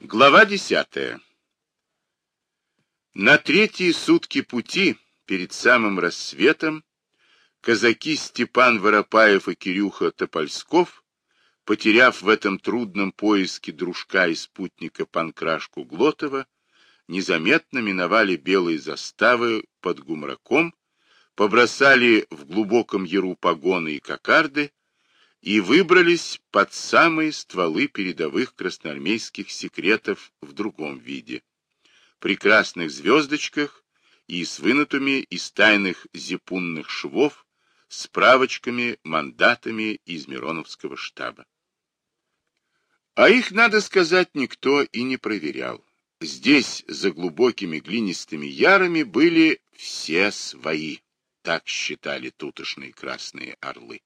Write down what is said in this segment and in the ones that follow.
Глава десятая. На третьи сутки пути, перед самым рассветом, казаки Степан Воропаев и Кирюха Топольсков, потеряв в этом трудном поиске дружка и спутника Панкрашку Глотова, незаметно миновали белые заставы под Гумраком, побросали в глубоком яру погоны и кокарды и выбрались под самые стволы передовых красноармейских секретов в другом виде, при красных звездочках и с вынутыми из тайных зипунных швов справочками, мандатами из Мироновского штаба. А их, надо сказать, никто и не проверял. Здесь, за глубокими глинистыми ярами, были все свои, так считали тутошные красные орлы.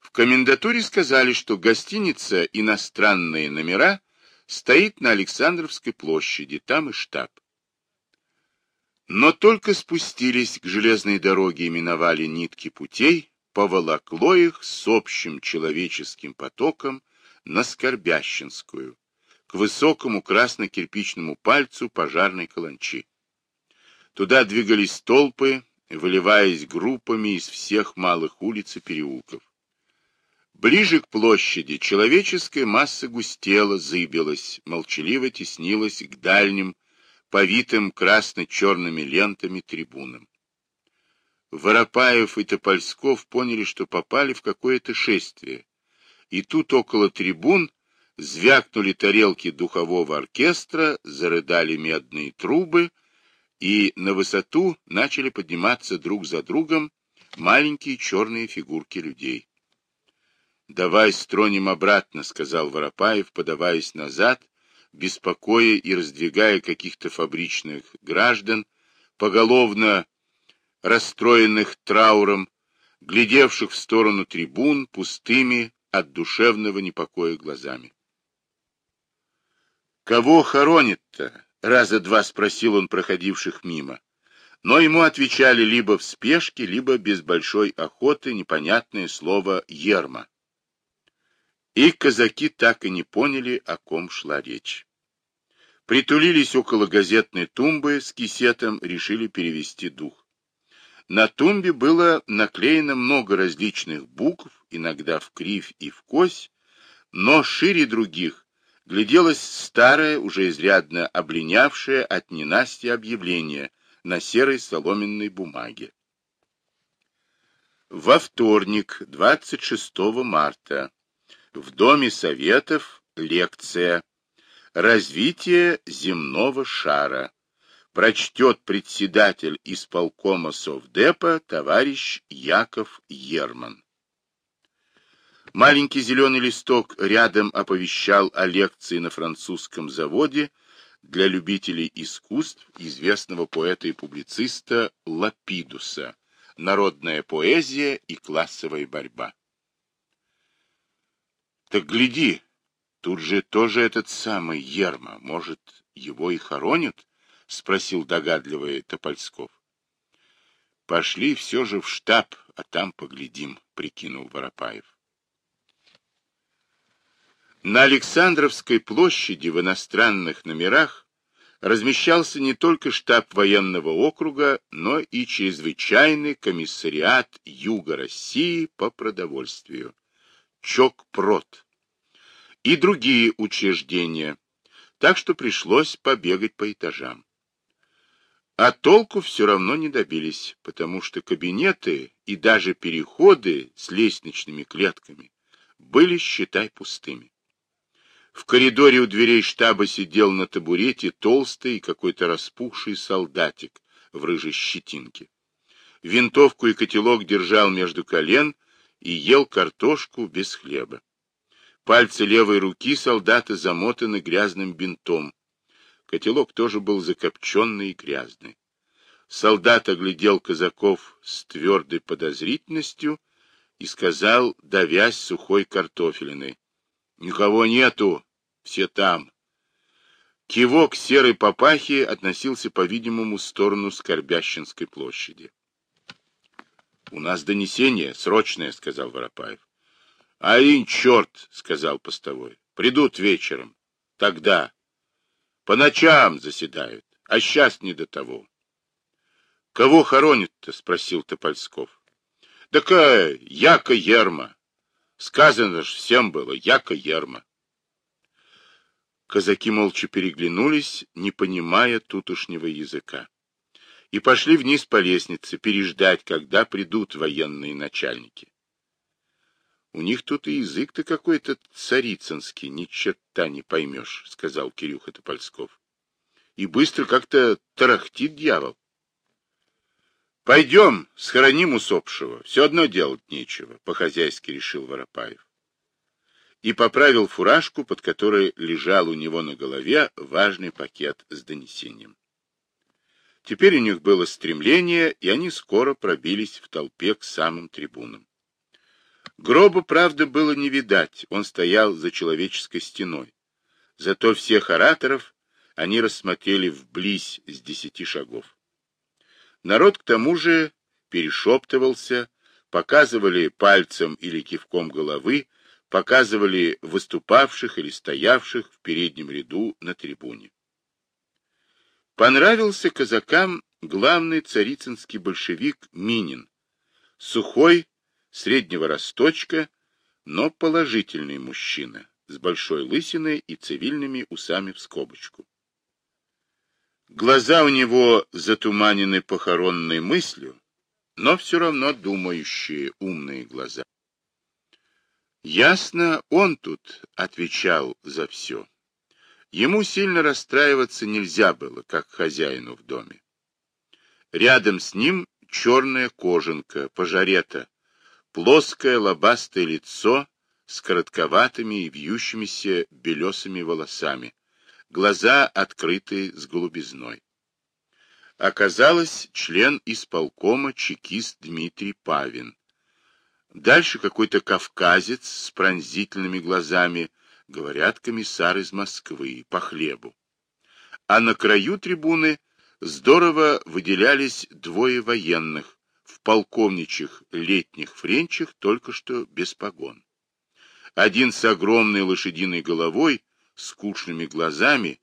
В комендатуре сказали, что гостиница «Иностранные номера» стоит на Александровской площади, там и штаб. Но только спустились к железной дороге и миновали нитки путей, поволокло их с общим человеческим потоком на Скорбящинскую, к высокому красно-кирпичному пальцу пожарной каланчи. Туда двигались толпы, выливаясь группами из всех малых улиц и переулков. Ближе к площади человеческая масса густела, зыбилась, молчаливо теснилась к дальним, повитым красно-черными лентами трибунам. Воропаев и Топольсков поняли, что попали в какое-то шествие, и тут около трибун звякнули тарелки духового оркестра, зарыдали медные трубы, и на высоту начали подниматься друг за другом маленькие черные фигурки людей. «Давай стронем обратно», — сказал Воропаев, подаваясь назад, беспокоя и раздвигая каких-то фабричных граждан, поголовно расстроенных трауром, глядевших в сторону трибун пустыми от душевного непокоя глазами. «Кого хоронит-то?» — раза два спросил он проходивших мимо. Но ему отвечали либо в спешке, либо без большой охоты непонятное слово «ерма». И казаки так и не поняли, о ком шла речь. Притулились около газетной тумбы с кисетом, решили перевести дух. На тумбе было наклеено много различных букв, иногда в кривь и в кось, но шире других гляделось старое, уже изрядно облинявшее от ненасти объявление на серой соломенной бумаге. Во вторник, 26 марта, в Доме Советов лекция «Развитие земного шара». Прочтет председатель исполкома Совдепа товарищ Яков Ерман. Маленький зеленый листок рядом оповещал о лекции на французском заводе для любителей искусств известного поэта и публициста Лапидуса «Народная поэзия и классовая борьба». Так гляди, тут же тоже этот самый Ерма. Может, его и хоронят? Спросил догадливый Топольсков. Пошли все же в штаб, а там поглядим, прикинул Воропаев. На Александровской площади в иностранных номерах размещался не только штаб военного округа, но и чрезвычайный комиссариат Юга России по продовольствию. Чокпрод и другие учреждения, так что пришлось побегать по этажам. А толку все равно не добились, потому что кабинеты и даже переходы с лестничными клетками были, считай, пустыми. В коридоре у дверей штаба сидел на табурете толстый и какой-то распухший солдатик в рыжей щетинке. Винтовку и котелок держал между колен и ел картошку без хлеба. Пальцы левой руки солдата замотаны грязным бинтом. Котелок тоже был закопченный и грязный. Солдат оглядел казаков с твердой подозрительностью и сказал, давясь сухой картофелиной. — Никого нету, все там. Кивок серой папахи относился, по-видимому, в сторону Скорбящинской площади. — У нас донесение срочное, — сказал Воропаев. — Один черт, — сказал постовой. — Придут вечером. тогда. По ночам заседают, а сейчас не до того. — Кого хоронят-то? — спросил Топольсков. — Такая Яка Ерма. Сказано ж всем было, Яка Ерма. Казаки молча переглянулись, не понимая тутошнего языка. И пошли вниз по лестнице, переждать, когда придут военные начальники. У них тут и язык-то какой-то царицынский, ни черта не поймешь, — сказал Кирюха Топольсков. И быстро как-то тарахтит дьявол. Пойдем, схороним усопшего, все одно делать нечего, — по-хозяйски решил Воропаев. И поправил фуражку, под которой лежал у него на голове важный пакет с донесением. Теперь у них было стремление, и они скоро пробились в толпе к самым трибунам. Гроба, правда, было не видать, он стоял за человеческой стеной. Зато всех ораторов они рассмотрели вблизь с десяти шагов. Народ к тому же перешептывался, показывали пальцем или кивком головы, показывали выступавших или стоявших в переднем ряду на трибуне. Понравился казакам главный царицынский большевик Минин, сухой, среднего росточка, но положительный мужчина, с большой лысиной и цивильными усами в скобочку. Глаза у него затуманены похоронной мыслью, но все равно думающие умные глаза. Ясно, он тут отвечал за все. Ему сильно расстраиваться нельзя было, как хозяину в доме. Рядом с ним черная кожанка, пожарета, плоское лобастое лицо с коротковатыми и вьющимися белесыми волосами, глаза открытые с голубизной. Оказалось, член исполкома чекист Дмитрий Павин. Дальше какой-то кавказец с пронзительными глазами, говорят, комиссар из Москвы, по хлебу. А на краю трибуны здорово выделялись двое военных, в полковничьих летних френчах, только что без погон. Один с огромной лошадиной головой, скучными глазами,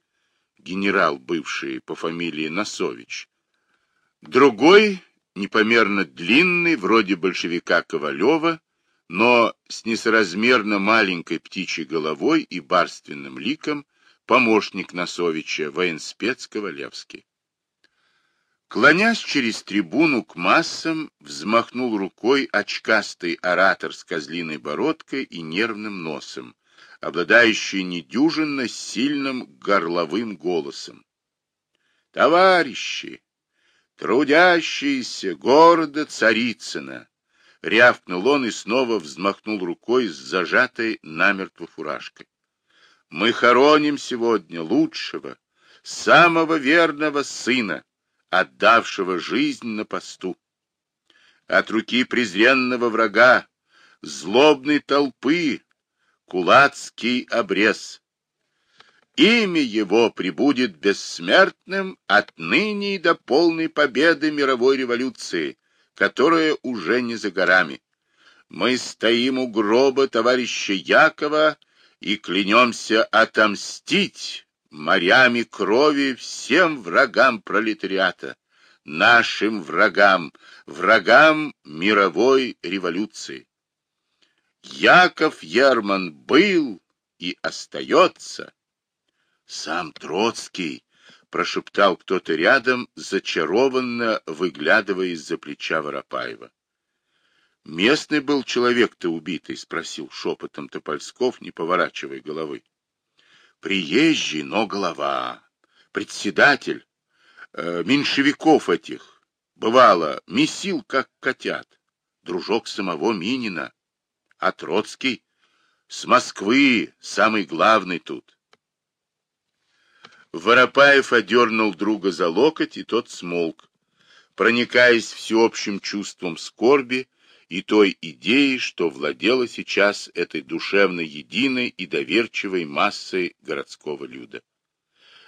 генерал, бывший по фамилии Носович. Другой, непомерно длинный, вроде большевика Ковалева, но с несоразмерно маленькой птичьей головой и барственным ликом, помощник Носовича, военспец Ковалевский. Клонясь через трибуну к массам, взмахнул рукой очкастый оратор с козлиной бородкой и нервным носом, обладающий недюжинно сильным горловым голосом. «Товарищи! Трудящиеся города Царицына!» Рявкнул он и снова взмахнул рукой с зажатой намертво фуражкой. «Мы хороним сегодня лучшего, самого верного сына, отдавшего жизнь на посту. От руки презренного врага, злобной толпы, кулацкий обрез. Имя его прибудет бессмертным отныне и до полной победы мировой революции, которая уже не за горами. Мы стоим у гроба товарища Якова и клянемся отомстить морями крови всем врагам пролетариата, нашим врагам, врагам мировой революции. Яков Ерман был и остается. Сам Троцкий, прошептал кто-то рядом, зачарованно выглядывая из-за плеча Воропаева. Местный был человек-то убитый, спросил шепотом Топольсков, не поворачивая головы. Приезжий, но голова. Председатель. Э, меньшевиков этих. Бывало, месил, как котят. Дружок самого Минина. А Троцкий? С Москвы, самый главный тут. Воропаев одернул друга за локоть, и тот смолк, проникаясь всеобщим чувством скорби, и той идеей, что владела сейчас этой душевно единой и доверчивой массой городского люда.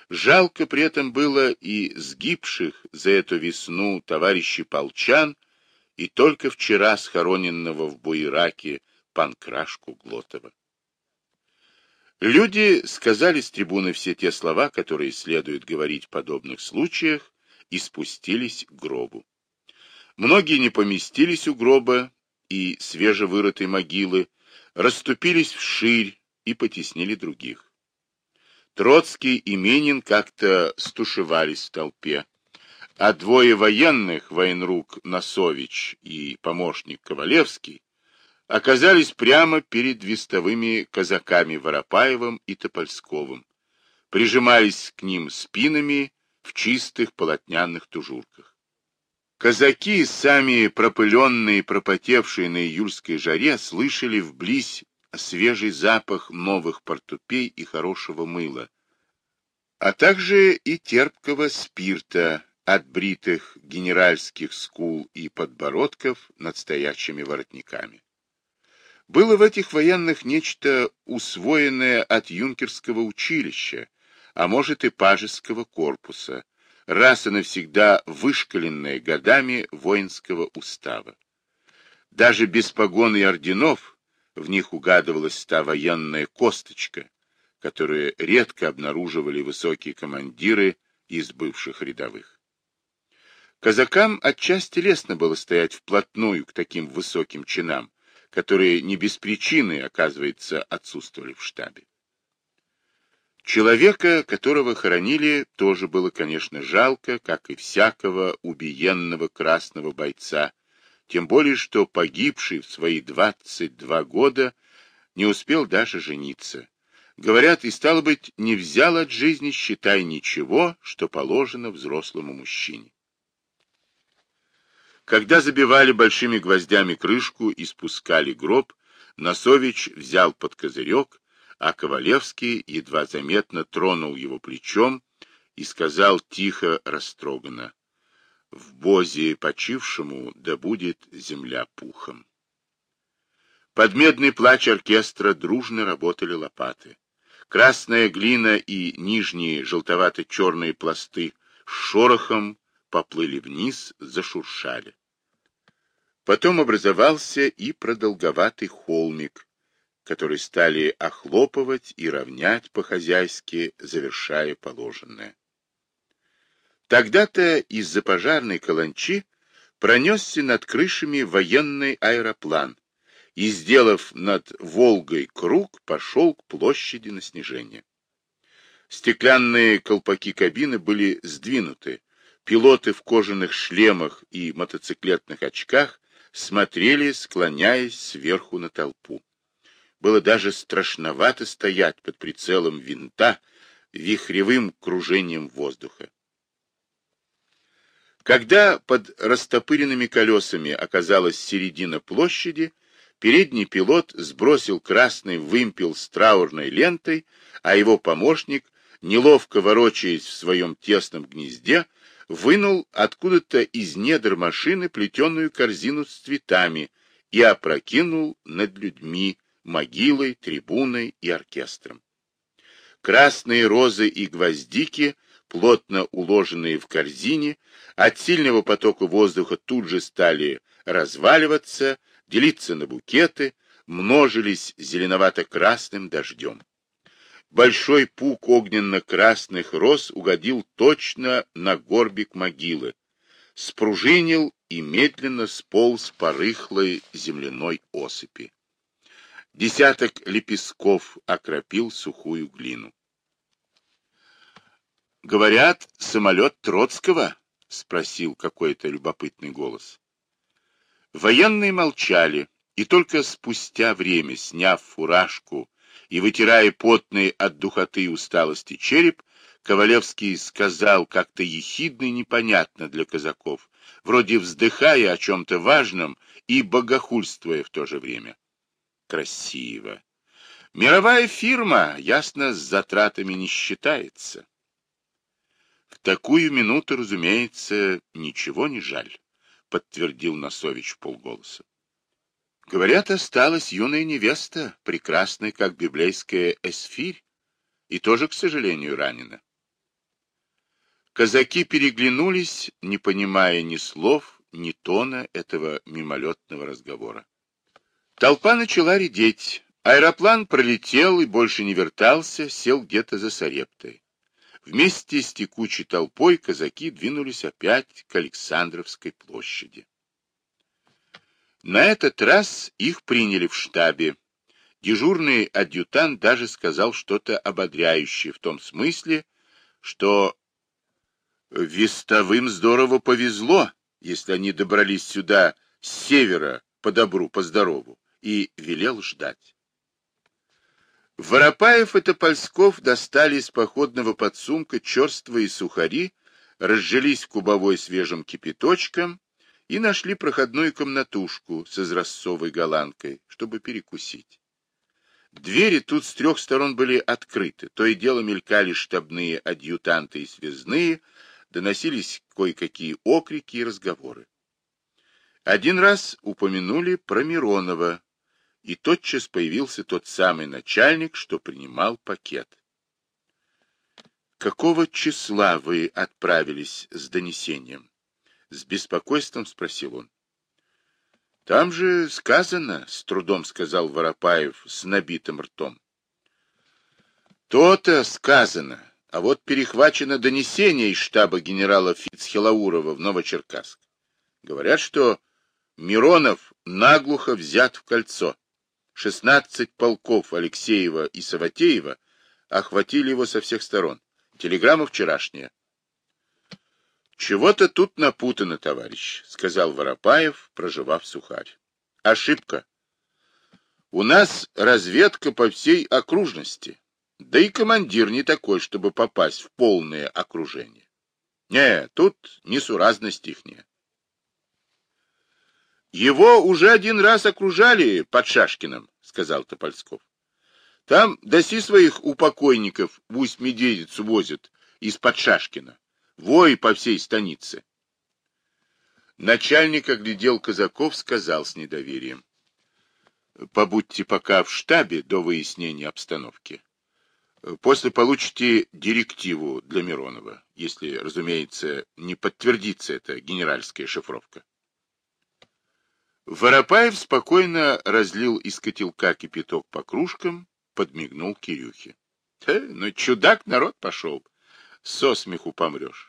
Жалко при этом было и сгибших за эту весну товарищей полчан и только вчера схороненного в Буераке Панкрашку Глотова. Люди сказали с трибуны все те слова, которые следует говорить в подобных случаях, и спустились к гробу. Многие не поместились у гроба и свежевырытой могилы, расступились вширь и потеснили других. Троцкий и Минин как-то стушевались в толпе, а двое военных, военрук Носович и помощник Ковалевский, оказались прямо перед вестовыми казаками Воропаевым и Топольсковым, прижимались к ним спинами в чистых полотняных тужурках. Казаки, сами пропыленные и пропотевшие на июльской жаре, слышали вблизь свежий запах новых портупей и хорошего мыла, а также и терпкого спирта от бритых генеральских скул и подбородков над стоячими воротниками. Было в этих военных нечто усвоенное от юнкерского училища, а может и пажеского корпуса, раз и навсегда вышкаленное годами воинского устава. Даже без погон и орденов в них угадывалась та военная косточка, которую редко обнаруживали высокие командиры из бывших рядовых. Казакам отчасти лестно было стоять вплотную к таким высоким чинам, которые не без причины, оказывается, отсутствовали в штабе. Человека, которого хоронили, тоже было, конечно, жалко, как и всякого убиенного красного бойца, тем более, что погибший в свои 22 года не успел даже жениться. Говорят, и стало быть, не взял от жизни, считай, ничего, что положено взрослому мужчине. Когда забивали большими гвоздями крышку и спускали гроб, Носович взял под козырек, а Ковалевский едва заметно тронул его плечом и сказал тихо, растроганно, «В бозе почившему да будет земля пухом». Под медный плач оркестра дружно работали лопаты. Красная глина и нижние желтовато-черные пласты шорохом поплыли вниз, зашуршали. Потом образовался и продолговатый холмик, который стали охлопывать и равнять по-хозяйски, завершая положенное. Тогда-то из-за пожарной каланчи пронесся над крышами военный аэроплан и, сделав над Волгой круг, пошел к площади на снижение. Стеклянные колпаки кабины были сдвинуты, пилоты в кожаных шлемах и мотоциклетных очках смотрели, склоняясь сверху на толпу. Было даже страшновато стоять под прицелом винта, вихревым кружением воздуха. Когда под растопыренными колесами оказалась середина площади, передний пилот сбросил красный вымпел с траурной лентой, а его помощник, неловко ворочаясь в своем тесном гнезде, вынул откуда-то из недр машины плетеную корзину с цветами и опрокинул над людьми, могилой, трибуной и оркестром. Красные розы и гвоздики, плотно уложенные в корзине, от сильного потока воздуха тут же стали разваливаться, делиться на букеты, множились зеленовато-красным дождем. Большой пук огненно-красных роз угодил точно на горбик могилы, спружинил и медленно сполз по рыхлой земляной осыпи. Десяток лепестков окропил сухую глину. «Говорят, самолет Троцкого?» — спросил какой-то любопытный голос. Военные молчали, и только спустя время, сняв фуражку и, вытирая потный от духоты и усталости череп, Ковалевский сказал как-то ехидно и непонятно для казаков, вроде вздыхая о чем-то важном и богохульствуя в то же время. Красиво. Мировая фирма, ясно, с затратами не считается. В такую минуту, разумеется, ничего не жаль, подтвердил Носович полголоса. Говорят, осталась юная невеста, прекрасная, как библейская эсфирь, и тоже, к сожалению, ранена. Казаки переглянулись, не понимая ни слов, ни тона этого мимолетного разговора. Толпа начала редеть, Аэроплан пролетел и больше не вертался, сел где-то за Сарептой. Вместе с текучей толпой казаки двинулись опять к Александровской площади. На этот раз их приняли в штабе. Дежурный адъютант даже сказал что-то ободряющее в том смысле, что вестовым здорово повезло, если они добрались сюда с севера по добру, по здорову, и велел ждать. Воропаев и Топольсков достали из походного подсумка черствые сухари, разжились кубовой свежим кипяточком и нашли проходную комнатушку с изразцовой голландкой, чтобы перекусить. Двери тут с трех сторон были открыты, то и дело мелькали штабные адъютанты и связные, доносились кое-какие окрики и разговоры. Один раз упомянули про Миронова, и тотчас появился тот самый начальник, что принимал пакет. «Какого числа вы отправились с донесением?» С беспокойством спросил он. «Там же сказано», — с трудом сказал Воропаев с набитым ртом. «То-то сказано, а вот перехвачено донесение из штаба генерала Фицхелаурова в Новочеркасск. Говорят, что Миронов наглухо взят в кольцо. 16 полков Алексеева и Саватеева охватили его со всех сторон. Телеграмма вчерашняя. «Чего-то тут напутано, товарищ», — сказал Воропаев, проживав сухарь. «Ошибка. У нас разведка по всей окружности, да и командир не такой, чтобы попасть в полное окружение. Не, тут несуразность ихняя. Его уже один раз окружали под Шашкиным, сказал Топольсков. Там доси своих упокойников в Усть-Медведицу возят из-под Шашкина. Вой по всей станице. Начальник оглядел казаков, сказал с недоверием. Побудьте пока в штабе до выяснения обстановки. После получите директиву для Миронова, если, разумеется, не подтвердится эта генеральская шифровка. Воропаев спокойно разлил из котелка кипяток по кружкам, подмигнул Кирюхе. — Ну, чудак народ пошел. Со смеху помрешь.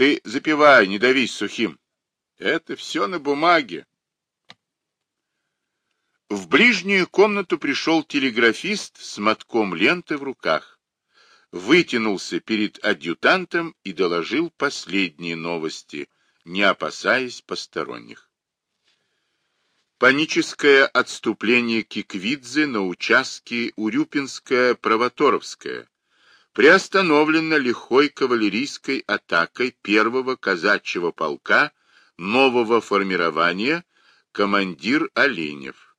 Ты запивай, не давись сухим. Это все на бумаге. В ближнюю комнату пришел телеграфист с мотком ленты в руках. Вытянулся перед адъютантом и доложил последние новости, не опасаясь посторонних. Паническое отступление Киквидзе на участке Урюпинская-Провоторовская приостановлено лихой кавалерийской атакой первого казачьего полка нового формирования командир Оленев.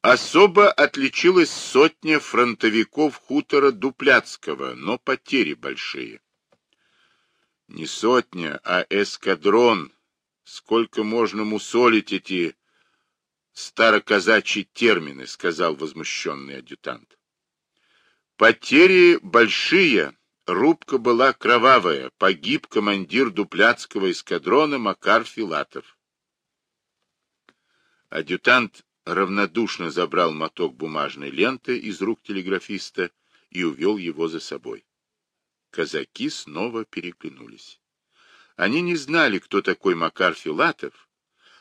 Особо отличилась сотня фронтовиков хутора Дупляцкого, но потери большие. Не сотня, а эскадрон. Сколько можно мусолить эти староказачьи термины, сказал возмущенный адъютант. Потери большие, рубка была кровавая, погиб командир дупляцкого эскадрона Макар Филатов. Адъютант равнодушно забрал моток бумажной ленты из рук телеграфиста и увел его за собой. Казаки снова переглянулись. Они не знали, кто такой Макар Филатов,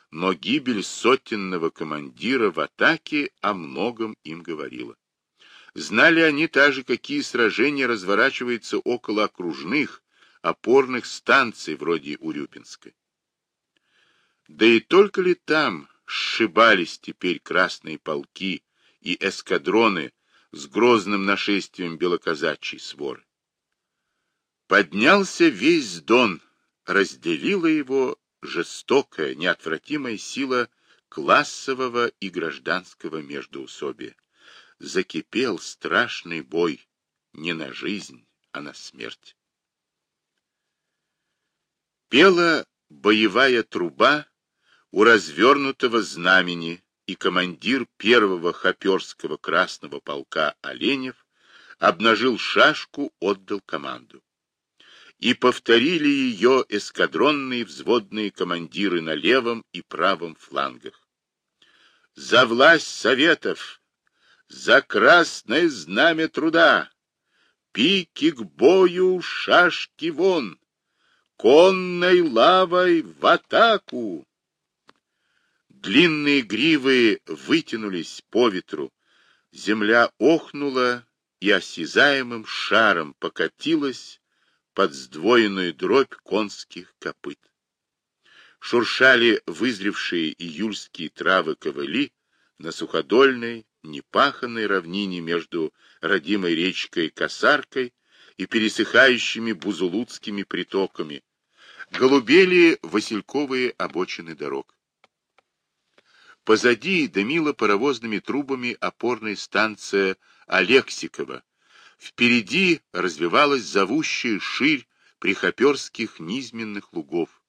но гибель сотенного командира в атаке о многом им говорила. Знали они также, какие сражения разворачиваются около окружных, опорных станций вроде Урюпинской. Да и только ли там сшибались теперь красные полки и эскадроны с грозным нашествием белоказачьей своры. Поднялся весь Дон, разделила его жестокая, неотвратимая сила классового и гражданского междоусобия. Закипел страшный бой не на жизнь, а на смерть. Пела боевая труба у развернутого знамени, и командир первого хоперского красного полка Оленев обнажил шашку, отдал команду и повторили ее эскадронные взводные командиры на левом и правом флангах. За власть Советов! За красное знамя труда! Пики к бою, шашки вон! Конной лавой в атаку! Длинные гривы вытянулись по ветру, земля охнула и осязаемым шаром покатилась под сдвоенную дробь конских копыт. Шуршали вызревшие июльские травы ковыли на суходольной, непаханной равнине между родимой речкой Косаркой и пересыхающими бузулуцкими притоками. Голубели васильковые обочины дорог. Позади дымила паровозными трубами опорная станция Алексикова. Впереди развивалась зовущая ширь прихоперских низменных лугов.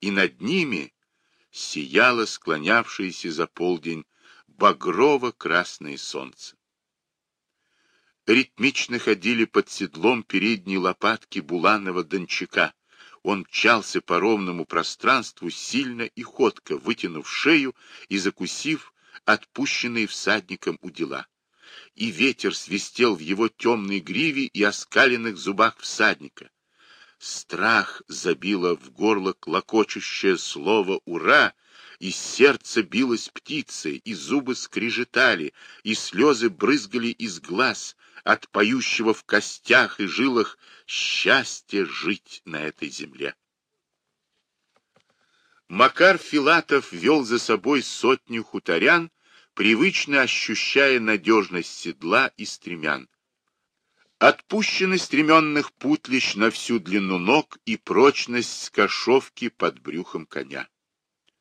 И над ними сияло склонявшееся за полдень багрово-красное солнце. Ритмично ходили под седлом передние лопатки Буланова-Дончака. Он мчался по ровному пространству сильно и ходко, вытянув шею и закусив отпущенные всадником удила. И ветер свистел в его темной гриве и оскаленных зубах всадника. Страх забило в горло клокочущее слово «Ура!», и сердце билось птицей, и зубы скрежетали, и слезы брызгали из глаз от поющего в костях и жилах счастья жить на этой земле. Макар Филатов вел за собой сотню хуторян, привычно ощущая надежность седла и стремян. Отпущены стременных путлищ на всю длину ног и прочность скошовки под брюхом коня.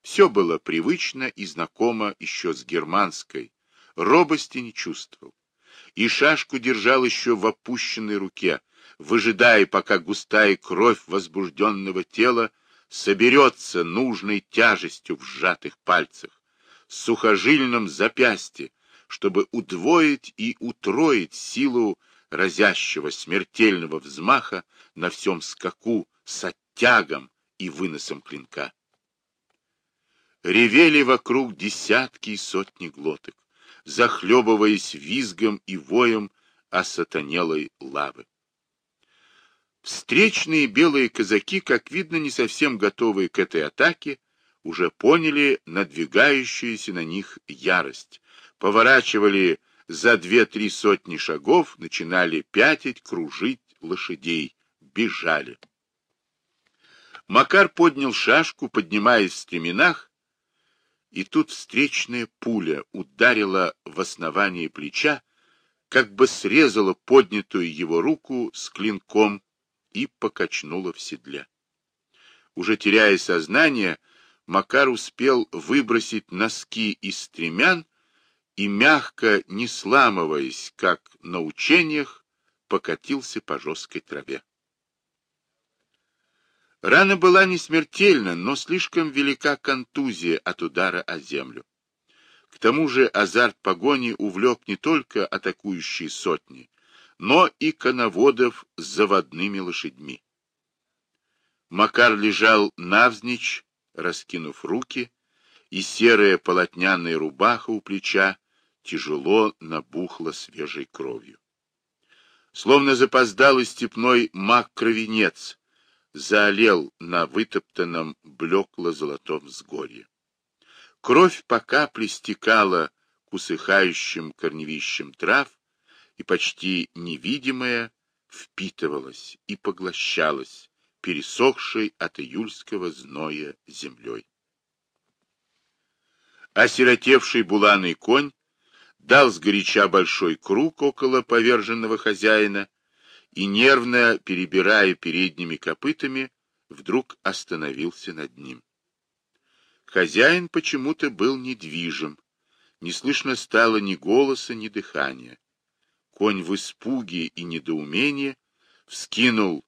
Все было привычно и знакомо еще с германской, робости не чувствовал. И шашку держал еще в опущенной руке, выжидая, пока густая кровь возбужденного тела соберется нужной тяжестью в сжатых пальцах, сухожильном запястье, чтобы удвоить и утроить силу разящего смертельного взмаха на всем скаку с оттягом и выносом клинка. Ревели вокруг десятки и сотни глоток, захлебываясь визгом и воем осатанелой лавы. Встречные белые казаки, как видно, не совсем готовые к этой атаке, уже поняли надвигающуюся на них ярость, поворачивали за две-три сотни шагов, начинали пятить, кружить лошадей, бежали. Макар поднял шашку, поднимаясь в стременах, и тут встречная пуля ударила в основание плеча, как бы срезала поднятую его руку с клинком и покачнула в седле. Уже теряя сознание, Макар успел выбросить носки из стремян и, мягко не сламываясь, как на учениях, покатился по жесткой траве. Рана была не смертельна, но слишком велика контузия от удара о землю. К тому же азарт погони увлек не только атакующие сотни, но и коноводов с заводными лошадьми. Макар лежал навзничь, раскинув руки, и серая полотняная рубаха у плеча тяжело набухла свежей кровью. Словно запоздалый степной маг-кровенец, заолел на вытоптанном блекло-золотом взгорье. Кровь по капле стекала к усыхающим корневищам трав, и почти невидимая впитывалась и поглощалась пересохшей от июльского зноя землей. Осиротевший буланый конь дал сгоряча большой круг около поверженного хозяина, и, нервно перебирая передними копытами, вдруг остановился над ним. Хозяин почему-то был недвижим, не слышно стало ни голоса, ни дыхания. Конь в испуге и недоумении вскинул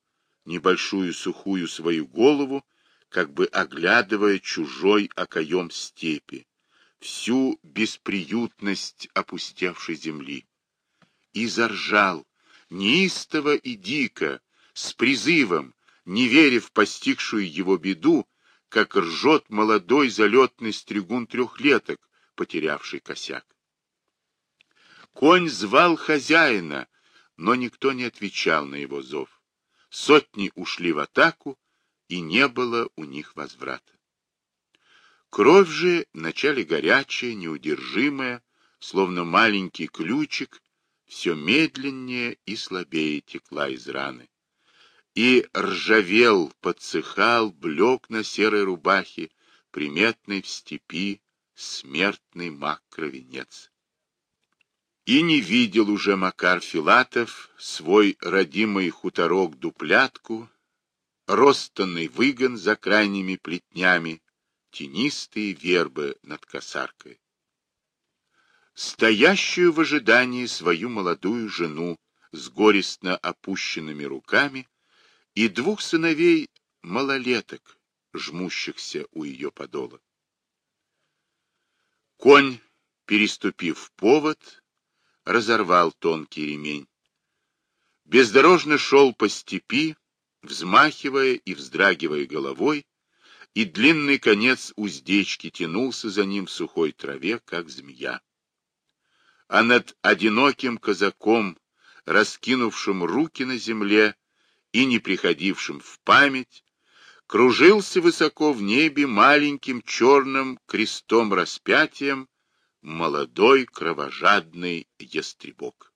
небольшую сухую свою голову, как бы оглядывая чужой окоем степи, всю бесприютность опустевшей земли. И заржал, неистово и дико, с призывом, не веря в постигшую его беду, как ржет молодой залетный стригун трехлеток, потерявший косяк. Конь звал хозяина, но никто не отвечал на его зов. Сотни ушли в атаку, и не было у них возврата. Кровь же, вначале горячая, неудержимая, словно маленький ключик, все медленнее и слабее текла из раны. И ржавел, подсыхал, блек на серой рубахе, приметный в степи смертный мак-кровенец. И не видел уже Макар Филатов свой родимый хуторок-дуплятку, ростанный выгон за крайними плетнями, тенистые вербы над косаркой. Стоящую в ожидании свою молодую жену с горестно опущенными руками и двух сыновей малолеток, жмущихся у ее подола. Конь, переступив повод, разорвал тонкий ремень. Бездорожно шел по степи, взмахивая и вздрагивая головой, и длинный конец уздечки тянулся за ним в сухой траве, как змея. А над одиноким казаком, раскинувшим руки на земле и не приходившим в память, кружился высоко в небе маленьким черным крестом распятием молодой кровожадный ястребок.